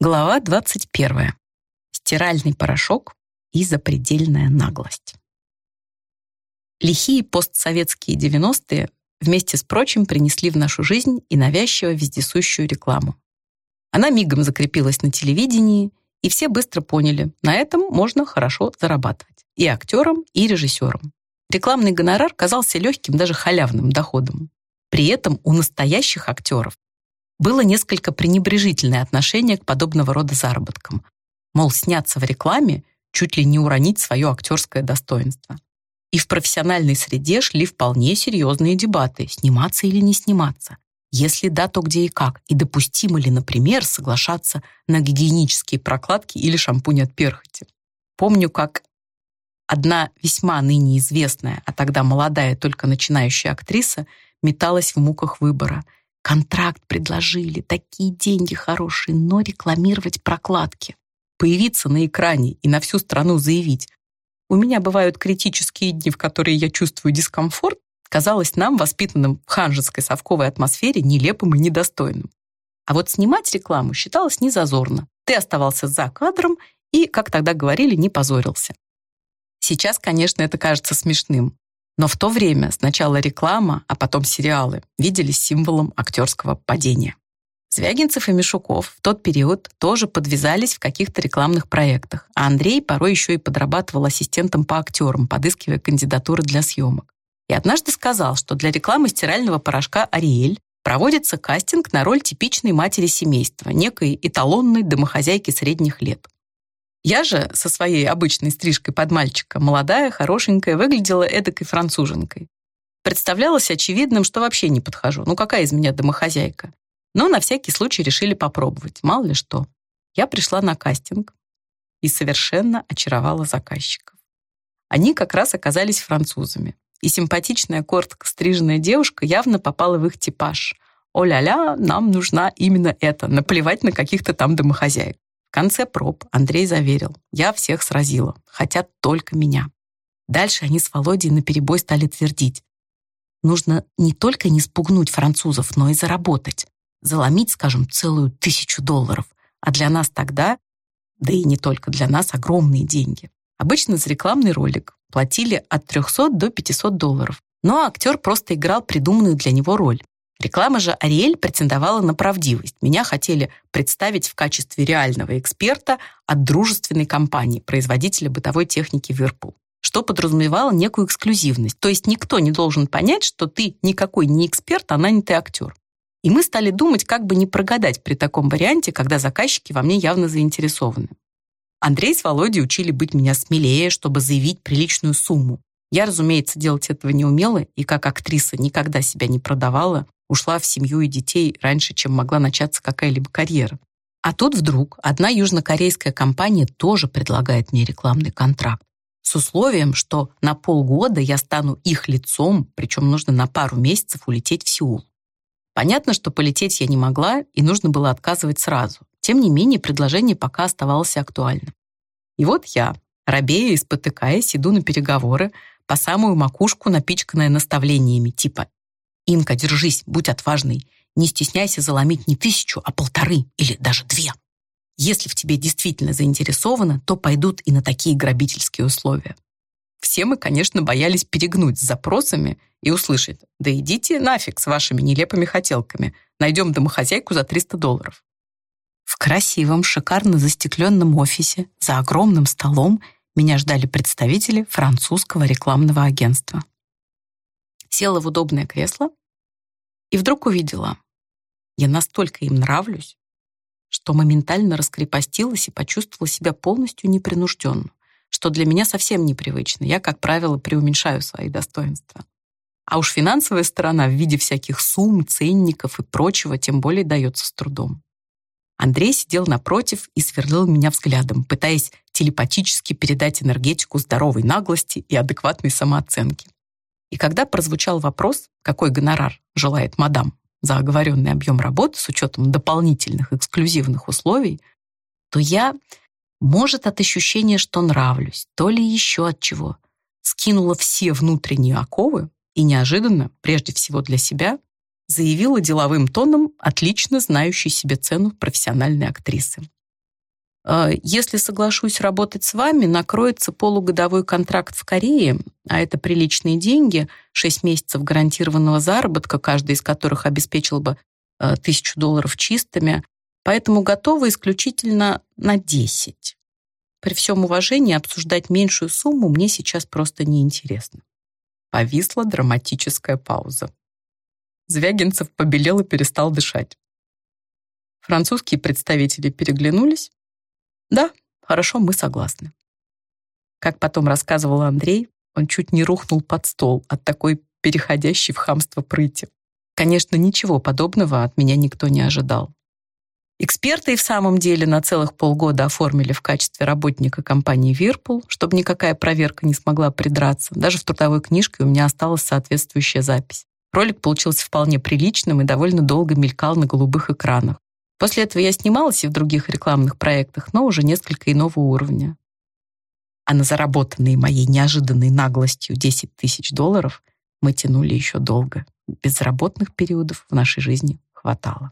Глава 21. Стиральный порошок и запредельная наглость. Лихие постсоветские 90-е вместе с прочим принесли в нашу жизнь и навязчиво вездесущую рекламу. Она мигом закрепилась на телевидении, и все быстро поняли, на этом можно хорошо зарабатывать. И актерам, и режиссерам. Рекламный гонорар казался легким, даже халявным доходом. При этом у настоящих актеров было несколько пренебрежительное отношение к подобного рода заработкам. Мол, сняться в рекламе чуть ли не уронить свое актерское достоинство. И в профессиональной среде шли вполне серьезные дебаты, сниматься или не сниматься. Если да, то где и как, и допустимо ли, например, соглашаться на гигиенические прокладки или шампунь от перхоти. Помню, как одна весьма ныне известная, а тогда молодая только начинающая актриса металась в муках выбора – Контракт предложили, такие деньги хорошие, но рекламировать прокладки. Появиться на экране и на всю страну заявить. У меня бывают критические дни, в которые я чувствую дискомфорт, казалось нам, воспитанным в ханжеской совковой атмосфере, нелепым и недостойным. А вот снимать рекламу считалось незазорно. Ты оставался за кадром и, как тогда говорили, не позорился. Сейчас, конечно, это кажется смешным. Но в то время сначала реклама, а потом сериалы виделись символом актерского падения. Звягинцев и Мишуков в тот период тоже подвязались в каких-то рекламных проектах, а Андрей порой еще и подрабатывал ассистентом по актерам, подыскивая кандидатуры для съемок. И однажды сказал, что для рекламы стирального порошка «Ариэль» проводится кастинг на роль типичной матери семейства, некой эталонной домохозяйки средних лет. Я же со своей обычной стрижкой под мальчика, молодая, хорошенькая, выглядела эдакой француженкой. Представлялось очевидным, что вообще не подхожу. Ну какая из меня домохозяйка? Но на всякий случай решили попробовать, мало ли что. Я пришла на кастинг и совершенно очаровала заказчиков. Они как раз оказались французами. И симпатичная, коротко стриженная девушка явно попала в их типаж. «О-ля-ля, нам нужна именно это, наплевать на каких-то там домохозяек». В конце проб Андрей заверил, я всех сразила, хотят только меня. Дальше они с Володей наперебой стали твердить. Нужно не только не спугнуть французов, но и заработать. Заломить, скажем, целую тысячу долларов. А для нас тогда, да и не только для нас, огромные деньги. Обычно за рекламный ролик платили от 300 до 500 долларов. Но актер просто играл придуманную для него роль. Реклама же Ариэль претендовала на правдивость. Меня хотели представить в качестве реального эксперта от дружественной компании, производителя бытовой техники Whirlpool, что подразумевало некую эксклюзивность. То есть никто не должен понять, что ты никакой не эксперт, а нанятый актер. И мы стали думать, как бы не прогадать при таком варианте, когда заказчики во мне явно заинтересованы. Андрей с Володей учили быть меня смелее, чтобы заявить приличную сумму. Я, разумеется, делать этого не умела и как актриса никогда себя не продавала, ушла в семью и детей раньше, чем могла начаться какая-либо карьера. А тут вдруг одна южнокорейская компания тоже предлагает мне рекламный контракт с условием, что на полгода я стану их лицом, причем нужно на пару месяцев улететь в Сеул. Понятно, что полететь я не могла, и нужно было отказывать сразу. Тем не менее, предложение пока оставалось актуальным. И вот я, робея и спотыкаясь, иду на переговоры, по самую макушку напичканная наставлениями типа Инка, держись, будь отважной. Не стесняйся заломить не тысячу, а полторы или даже две. Если в тебе действительно заинтересовано, то пойдут и на такие грабительские условия. Все мы, конечно, боялись перегнуть с запросами и услышать, да идите нафиг с вашими нелепыми хотелками, найдем домохозяйку за 300 долларов. В красивом, шикарно застекленном офисе за огромным столом меня ждали представители французского рекламного агентства. Села в удобное кресло и вдруг увидела, я настолько им нравлюсь, что моментально раскрепостилась и почувствовала себя полностью непринужденно, что для меня совсем непривычно. Я, как правило, преуменьшаю свои достоинства. А уж финансовая сторона в виде всяких сумм, ценников и прочего тем более дается с трудом. Андрей сидел напротив и сверлил меня взглядом, пытаясь телепатически передать энергетику здоровой наглости и адекватной самооценки. И когда прозвучал вопрос, какой гонорар желает мадам за оговоренный объем работы с учетом дополнительных эксклюзивных условий, то я, может, от ощущения, что нравлюсь, то ли еще от чего, скинула все внутренние оковы и неожиданно, прежде всего для себя, заявила деловым тоном отлично знающей себе цену профессиональной актрисы. Э, если соглашусь работать с вами, накроется полугодовой контракт в Корее, а это приличные деньги, 6 месяцев гарантированного заработка, каждый из которых обеспечил бы э, тысячу долларов чистыми, поэтому готова исключительно на 10. При всем уважении обсуждать меньшую сумму мне сейчас просто неинтересно. Повисла драматическая пауза. Звягинцев побелел и перестал дышать. Французские представители переглянулись. Да, хорошо, мы согласны. Как потом рассказывал Андрей, он чуть не рухнул под стол от такой переходящей в хамство прыти. Конечно, ничего подобного от меня никто не ожидал. Эксперты и в самом деле на целых полгода оформили в качестве работника компании «Вирпул», чтобы никакая проверка не смогла придраться. Даже в трудовой книжке у меня осталась соответствующая запись. Ролик получился вполне приличным и довольно долго мелькал на голубых экранах. После этого я снималась и в других рекламных проектах, но уже несколько иного уровня. А на заработанные моей неожиданной наглостью 10 тысяч долларов мы тянули еще долго. Безработных периодов в нашей жизни хватало.